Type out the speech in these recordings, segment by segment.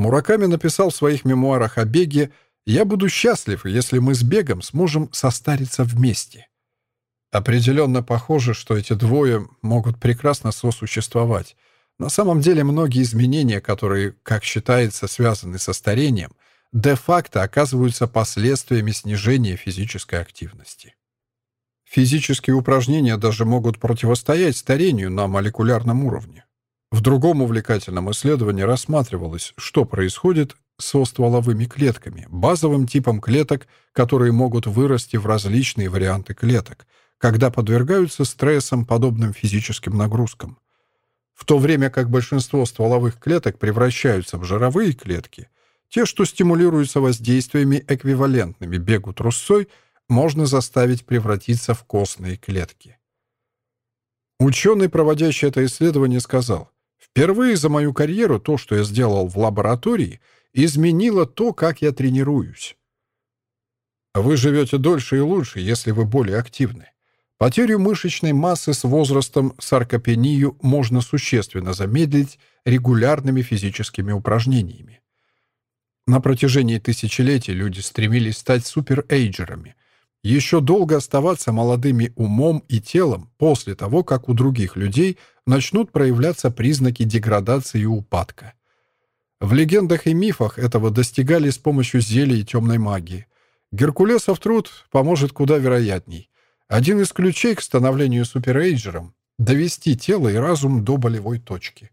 Мураками написал в своих мемуарах о беге «Я буду счастлив, если мы с бегом сможем состариться вместе». Определенно похоже, что эти двое могут прекрасно сосуществовать. На самом деле многие изменения, которые, как считается, связаны со старением, де-факто оказываются последствиями снижения физической активности. Физические упражнения даже могут противостоять старению на молекулярном уровне. В другом увлекательном исследовании рассматривалось, что происходит со стволовыми клетками, базовым типом клеток, которые могут вырасти в различные варианты клеток, когда подвергаются стрессам, подобным физическим нагрузкам. В то время как большинство стволовых клеток превращаются в жировые клетки, те, что стимулируются воздействиями эквивалентными бегу трусцой, можно заставить превратиться в костные клетки. Ученый, проводящий это исследование, сказал, «Впервые за мою карьеру то, что я сделал в лаборатории, изменило то, как я тренируюсь». Вы живете дольше и лучше, если вы более активны. Потерю мышечной массы с возрастом саркопению можно существенно замедлить регулярными физическими упражнениями. На протяжении тысячелетий люди стремились стать суперэйджерами, еще долго оставаться молодыми умом и телом после того, как у других людей начнут проявляться признаки деградации и упадка. В легендах и мифах этого достигали с помощью зелий и темной магии. Геркулесов труд поможет куда вероятней. Один из ключей к становлению суперэйджером — довести тело и разум до болевой точки.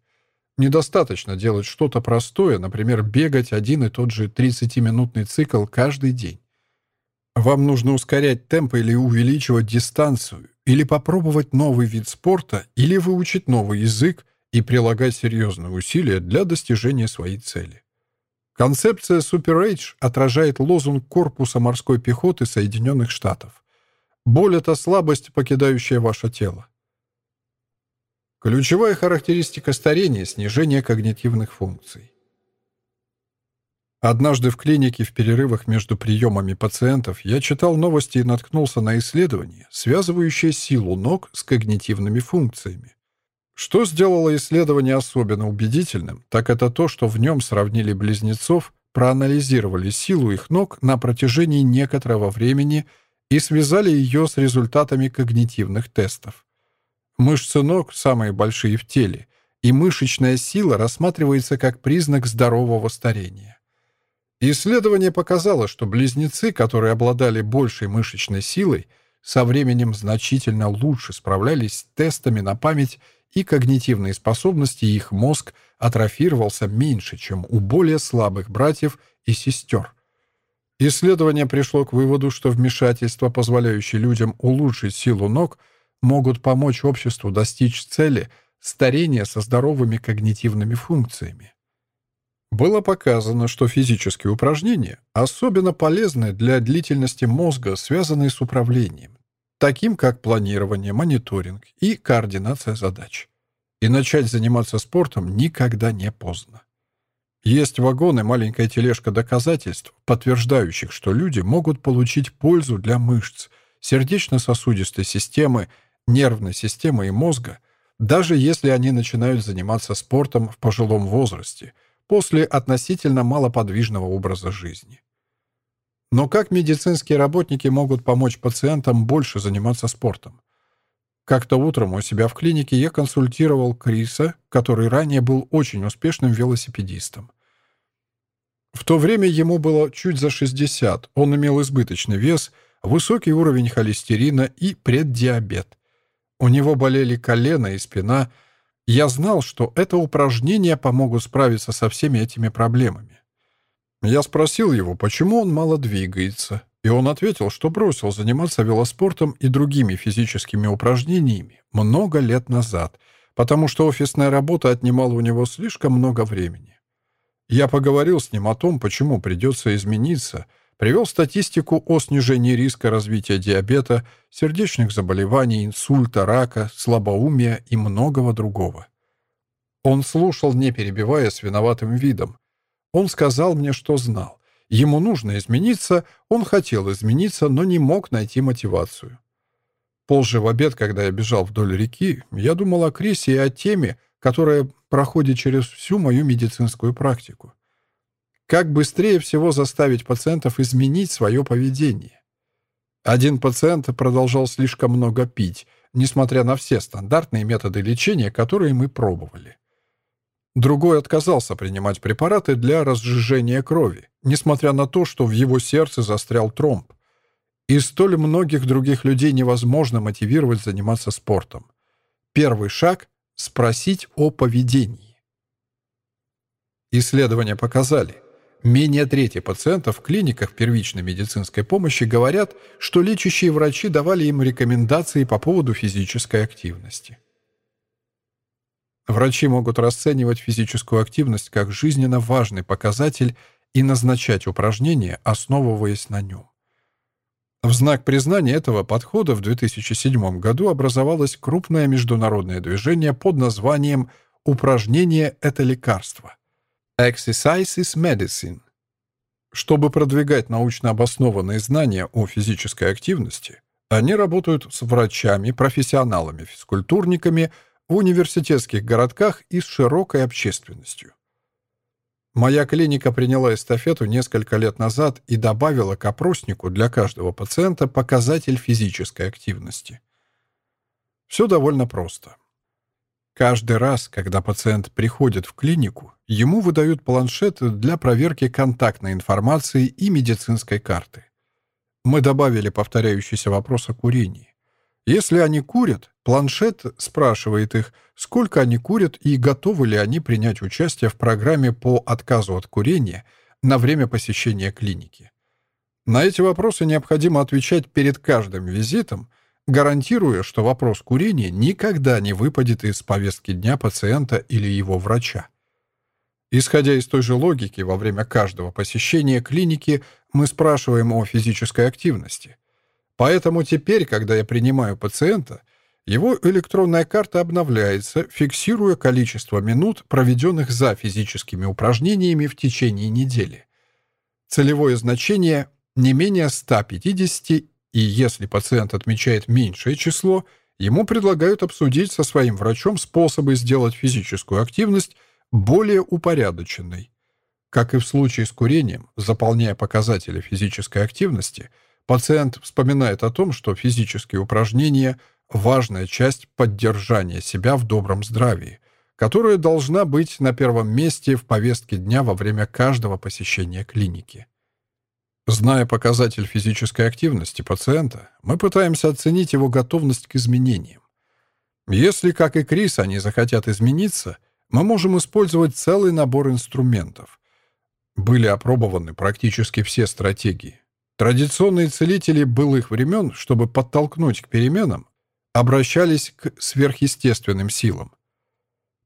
Недостаточно делать что-то простое, например, бегать один и тот же 30-минутный цикл каждый день. Вам нужно ускорять темп или увеличивать дистанцию, или попробовать новый вид спорта, или выучить новый язык и прилагать серьезные усилия для достижения своей цели. Концепция Super Age отражает лозунг корпуса морской пехоты Соединенных Штатов. Боль — это слабость, покидающая ваше тело. Ключевая характеристика старения — снижение когнитивных функций. Однажды в клинике в перерывах между приемами пациентов я читал новости и наткнулся на исследование, связывающее силу ног с когнитивными функциями. Что сделало исследование особенно убедительным, так это то, что в нем сравнили близнецов, проанализировали силу их ног на протяжении некоторого времени – и связали ее с результатами когнитивных тестов. Мышцы ног самые большие в теле, и мышечная сила рассматривается как признак здорового старения. Исследование показало, что близнецы, которые обладали большей мышечной силой, со временем значительно лучше справлялись с тестами на память и когнитивные способности, и их мозг атрофировался меньше, чем у более слабых братьев и сестер. Исследование пришло к выводу, что вмешательства, позволяющие людям улучшить силу ног, могут помочь обществу достичь цели старения со здоровыми когнитивными функциями. Было показано, что физические упражнения особенно полезны для длительности мозга, связанной с управлением, таким как планирование, мониторинг и координация задач. И начать заниматься спортом никогда не поздно. Есть вагоны, маленькая тележка доказательств, подтверждающих, что люди могут получить пользу для мышц, сердечно-сосудистой системы, нервной системы и мозга, даже если они начинают заниматься спортом в пожилом возрасте, после относительно малоподвижного образа жизни. Но как медицинские работники могут помочь пациентам больше заниматься спортом? Как-то утром у себя в клинике я консультировал Криса, который ранее был очень успешным велосипедистом. В то время ему было чуть за 60, он имел избыточный вес, высокий уровень холестерина и преддиабет. У него болели колено и спина. Я знал, что это упражнения помогут справиться со всеми этими проблемами. Я спросил его, почему он мало двигается, и он ответил, что бросил заниматься велоспортом и другими физическими упражнениями много лет назад, потому что офисная работа отнимала у него слишком много времени. Я поговорил с ним о том, почему придется измениться, привел статистику о снижении риска развития диабета, сердечных заболеваний, инсульта, рака, слабоумия и многого другого. Он слушал, не перебивая с виноватым видом. Он сказал мне, что знал. Ему нужно измениться, он хотел измениться, но не мог найти мотивацию. Позже в обед, когда я бежал вдоль реки, я думал о Крисе и о теме, которая проходит через всю мою медицинскую практику. Как быстрее всего заставить пациентов изменить свое поведение. Один пациент продолжал слишком много пить, несмотря на все стандартные методы лечения, которые мы пробовали. Другой отказался принимать препараты для разжижения крови, несмотря на то, что в его сердце застрял тромб. И столь многих других людей невозможно мотивировать заниматься спортом. Первый шаг — спросить о поведении. Исследования показали, менее трети пациентов в клиниках первичной медицинской помощи говорят, что лечащие врачи давали им рекомендации по поводу физической активности. Врачи могут расценивать физическую активность как жизненно важный показатель и назначать упражнения, основываясь на нем. В знак признания этого подхода в 2007 году образовалось крупное международное движение под названием «Упражнение — это лекарство» Exercise is Medicine. Чтобы продвигать научно обоснованные знания о физической активности, они работают с врачами, профессионалами, физкультурниками, в университетских городках и с широкой общественностью. Моя клиника приняла эстафету несколько лет назад и добавила к опроснику для каждого пациента показатель физической активности. Все довольно просто. Каждый раз, когда пациент приходит в клинику, ему выдают планшет для проверки контактной информации и медицинской карты. Мы добавили повторяющийся вопрос о курении. Если они курят, планшет спрашивает их, сколько они курят и готовы ли они принять участие в программе по отказу от курения на время посещения клиники. На эти вопросы необходимо отвечать перед каждым визитом, гарантируя, что вопрос курения никогда не выпадет из повестки дня пациента или его врача. Исходя из той же логики, во время каждого посещения клиники мы спрашиваем о физической активности – Поэтому теперь, когда я принимаю пациента, его электронная карта обновляется, фиксируя количество минут, проведенных за физическими упражнениями в течение недели. Целевое значение не менее 150, и если пациент отмечает меньшее число, ему предлагают обсудить со своим врачом способы сделать физическую активность более упорядоченной. Как и в случае с курением, заполняя показатели физической активности – Пациент вспоминает о том, что физические упражнения – важная часть поддержания себя в добром здравии, которая должна быть на первом месте в повестке дня во время каждого посещения клиники. Зная показатель физической активности пациента, мы пытаемся оценить его готовность к изменениям. Если, как и Крис, они захотят измениться, мы можем использовать целый набор инструментов. Были опробованы практически все стратегии. Традиционные целители былых времен, чтобы подтолкнуть к переменам, обращались к сверхъестественным силам.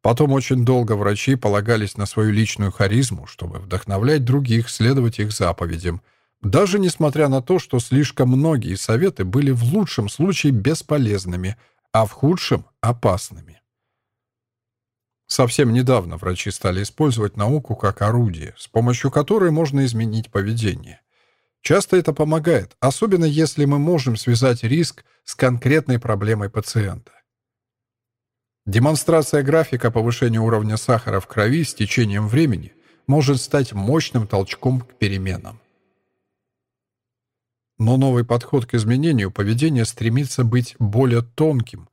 Потом очень долго врачи полагались на свою личную харизму, чтобы вдохновлять других следовать их заповедям, даже несмотря на то, что слишком многие советы были в лучшем случае бесполезными, а в худшем — опасными. Совсем недавно врачи стали использовать науку как орудие, с помощью которой можно изменить поведение. Часто это помогает, особенно если мы можем связать риск с конкретной проблемой пациента. Демонстрация графика повышения уровня сахара в крови с течением времени может стать мощным толчком к переменам. Но новый подход к изменению поведения стремится быть более тонким,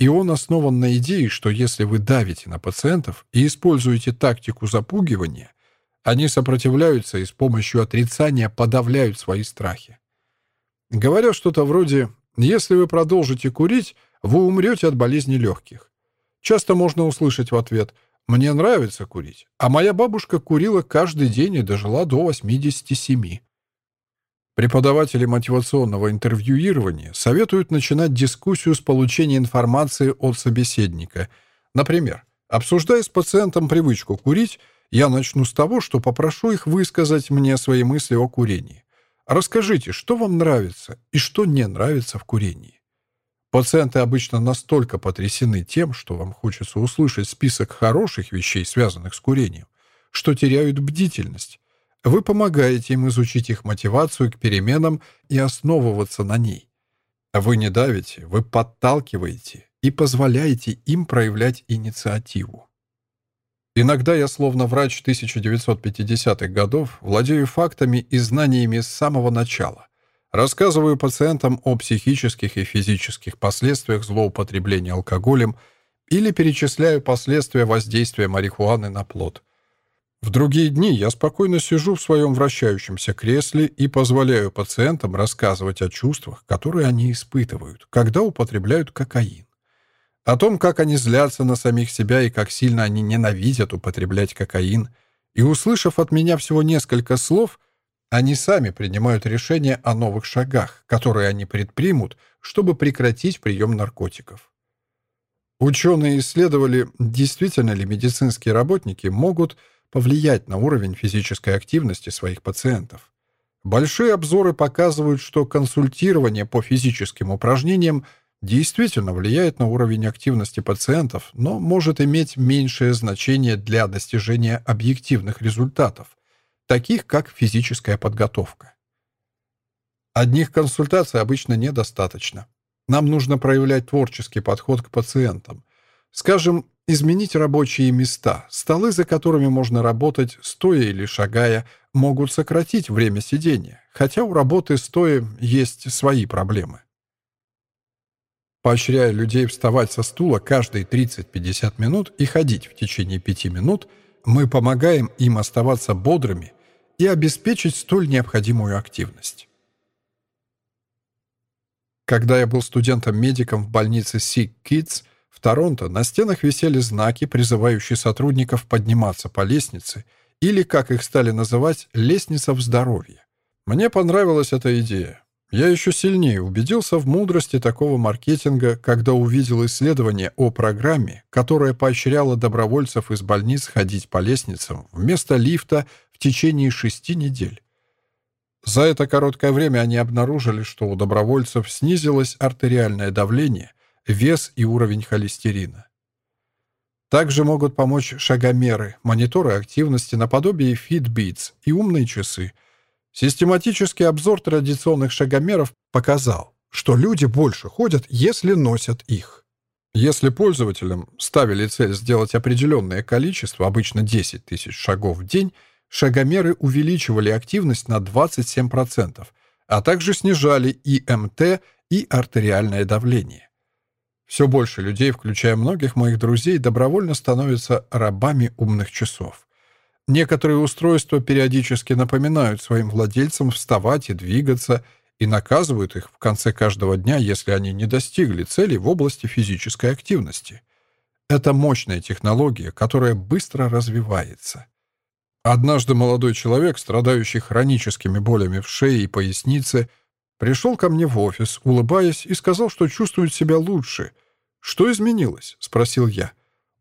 и он основан на идее, что если вы давите на пациентов и используете тактику запугивания, они сопротивляются и с помощью отрицания подавляют свои страхи. Говорят что-то вроде «Если вы продолжите курить, вы умрете от болезни легких». Часто можно услышать в ответ «Мне нравится курить, а моя бабушка курила каждый день и дожила до 87». Преподаватели мотивационного интервьюирования советуют начинать дискуссию с получения информации от собеседника. Например, обсуждая с пациентом привычку курить, я начну с того, что попрошу их высказать мне свои мысли о курении. Расскажите, что вам нравится и что не нравится в курении. Пациенты обычно настолько потрясены тем, что вам хочется услышать список хороших вещей, связанных с курением, что теряют бдительность. Вы помогаете им изучить их мотивацию к переменам и основываться на ней. Вы не давите, вы подталкиваете и позволяете им проявлять инициативу. Иногда я, словно врач 1950-х годов, владею фактами и знаниями с самого начала. Рассказываю пациентам о психических и физических последствиях злоупотребления алкоголем или перечисляю последствия воздействия марихуаны на плод. В другие дни я спокойно сижу в своем вращающемся кресле и позволяю пациентам рассказывать о чувствах, которые они испытывают, когда употребляют кокаин. О том, как они злятся на самих себя и как сильно они ненавидят употреблять кокаин. И, услышав от меня всего несколько слов – они сами принимают решение о новых шагах, которые они предпримут, чтобы прекратить прием наркотиков. Ученые исследовали, действительно ли медицинские работники могут повлиять на уровень физической активности своих пациентов. Большие обзоры показывают, что консультирование по физическим упражнениям действительно влияет на уровень активности пациентов, но может иметь меньшее значение для достижения объективных результатов, таких как физическая подготовка. Одних консультаций обычно недостаточно. Нам нужно проявлять творческий подход к пациентам. Скажем, изменить рабочие места. Столы, за которыми можно работать, стоя или шагая, могут сократить время сидения, хотя у работы стоя есть свои проблемы. Поощряя людей вставать со стула каждые 30-50 минут и ходить в течение 5 минут, мы помогаем им оставаться бодрыми и обеспечить столь необходимую активность. Когда я был студентом-медиком в больнице Sick Kids в Торонто, на стенах висели знаки, призывающие сотрудников подниматься по лестнице, или, как их стали называть, «лестница в здоровье». Мне понравилась эта идея. Я еще сильнее убедился в мудрости такого маркетинга, когда увидел исследование о программе, которая поощряла добровольцев из больниц ходить по лестницам вместо лифта в течение шести недель. За это короткое время они обнаружили, что у добровольцев снизилось артериальное давление, вес и уровень холестерина. Также могут помочь шагомеры, мониторы активности наподобие Fitbits и умные часы – Систематический обзор традиционных шагомеров показал, что люди больше ходят, если носят их. Если пользователям ставили цель сделать определенное количество, обычно 10 тысяч шагов в день, шагомеры увеличивали активность на 27%, а также снижали ИМТ и артериальное давление. Все больше людей, включая многих моих друзей, добровольно становятся рабами умных часов. Некоторые устройства периодически напоминают своим владельцам вставать и двигаться и наказывают их в конце каждого дня, если они не достигли цели в области физической активности. Это мощная технология, которая быстро развивается. Однажды молодой человек, страдающий хроническими болями в шее и пояснице, пришел ко мне в офис, улыбаясь, и сказал, что чувствует себя лучше. «Что изменилось?» — спросил я.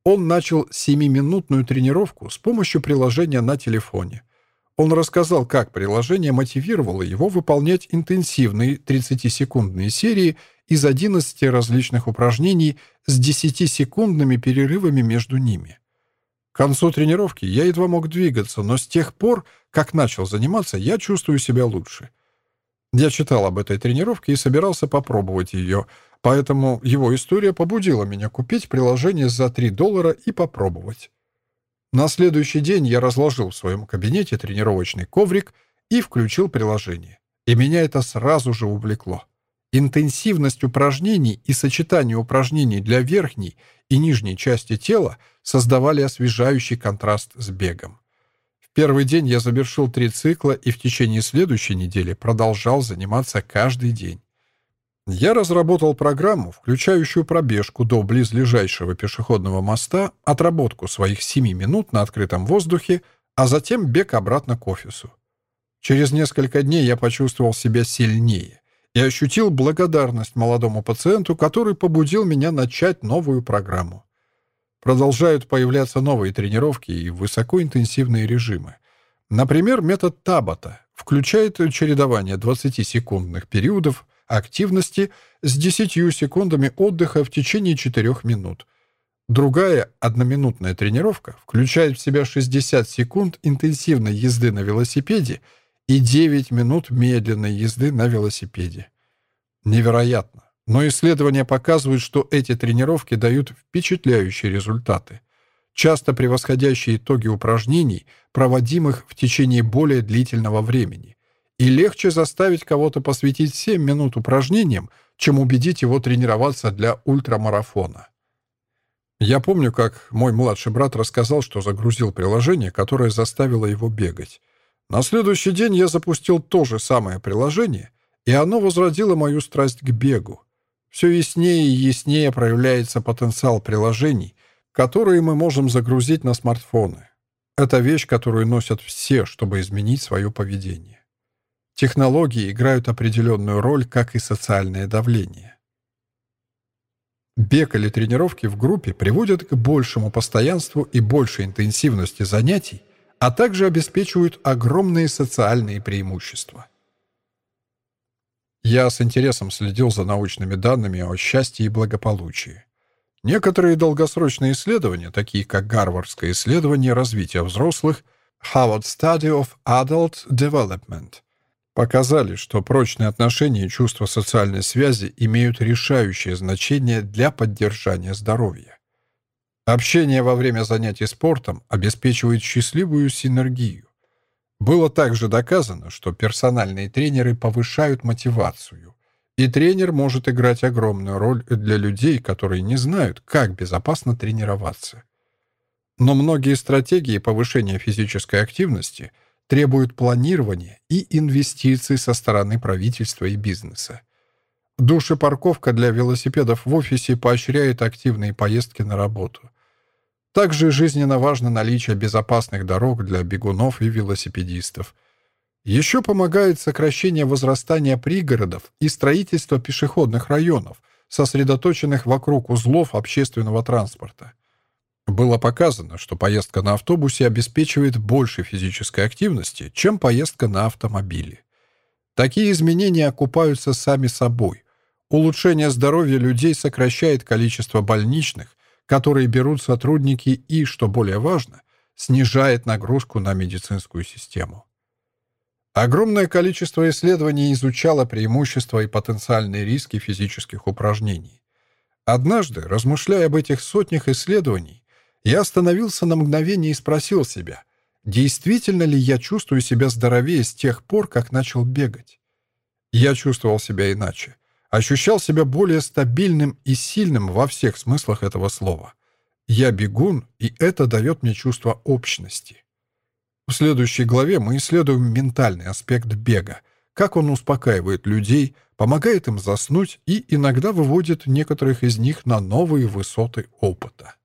Он начал семиминутную тренировку с помощью приложения на телефоне. Он рассказал, как приложение мотивировало его выполнять интенсивные 30-секундные серии из 11 различных упражнений с 10-секундными перерывами между ними. К концу тренировки я едва мог двигаться, но с тех пор, как начал заниматься, я чувствую себя лучше. Я читал об этой тренировке и собирался попробовать ее — Поэтому его история побудила меня купить приложение за 3 доллара и попробовать. На следующий день я разложил в своем кабинете тренировочный коврик и включил приложение. И меня это сразу же увлекло. Интенсивность упражнений и сочетание упражнений для верхней и нижней части тела создавали освежающий контраст с бегом. Первый день я завершил три цикла и в течение следующей недели продолжал заниматься каждый день. Я разработал программу, включающую пробежку до близлежащего пешеходного моста, отработку своих 7 минут на открытом воздухе, а затем бег обратно к офису. Через несколько дней я почувствовал себя сильнее и ощутил благодарность молодому пациенту, который побудил меня начать новую программу. Продолжают появляться новые тренировки и высокоинтенсивные режимы. Например, метод Табата включает чередование 20-секундных периодов активности с 10 секундами отдыха в течение 4 минут. Другая одноминутная тренировка включает в себя 60 секунд интенсивной езды на велосипеде и 9 минут медленной езды на велосипеде. Невероятно. Но исследования показывают, что эти тренировки дают впечатляющие результаты. часто превосходящие итоги упражнений, проводимых в течение более длительного времени. И легче заставить кого-то посвятить 7 минут упражнениям, чем убедить его тренироваться для ультрамарафона. Я помню, как мой младший брат рассказал, что загрузил приложение, которое заставило его бегать. На следующий день я запустил то же самое приложение, и оно возродило мою страсть к бегу. Все яснее и яснее проявляется потенциал приложений, которые мы можем загрузить на смартфоны. Это вещь, которую носят все, чтобы изменить свое поведение. Технологии играют определенную роль, как и социальное давление. Бег или тренировки в группе приводят к большему постоянству и большей интенсивности занятий, а также обеспечивают огромные социальные преимущества. Я с интересом следил за научными данными о счастье и благополучии. Некоторые долгосрочные исследования, такие как Гарвардское исследование развития взрослых Harvard Study of Adult Development, показали, что прочные отношения и чувство социальной связи имеют решающее значение для поддержания здоровья. Общение во время занятий спортом обеспечивает счастливую синергию. Было также доказано, что персональные тренеры повышают мотивацию, и тренер может играть огромную роль для людей, которые не знают, как безопасно тренироваться. Но многие стратегии повышения физической активности требуют планирования и инвестиций со стороны правительства и бизнеса. Душепарковка для велосипедов в офисе поощряет активные поездки на работу. Также жизненно важно наличие безопасных дорог для бегунов и велосипедистов. Еще помогает сокращение возрастания пригородов и строительство пешеходных районов, сосредоточенных вокруг узлов общественного транспорта. Было показано, что поездка на автобусе обеспечивает больше физической активности, чем поездка на автомобиле. Такие изменения окупаются сами собой. Улучшение здоровья людей сокращает количество больничных, которые берут сотрудники и, что более важно, снижает нагрузку на медицинскую систему. Огромное количество исследований изучало преимущества и потенциальные риски физических упражнений. Однажды, размышляя об этих сотнях исследований, я остановился на мгновение и спросил себя, действительно ли я чувствую себя здоровее с тех пор, как начал бегать. Я чувствовал себя иначе ощущал себя более стабильным и сильным во всех смыслах этого слова. Я бегун, и это дает мне чувство общности. В следующей главе мы исследуем ментальный аспект бега, как он успокаивает людей, помогает им заснуть и иногда выводит некоторых из них на новые высоты опыта.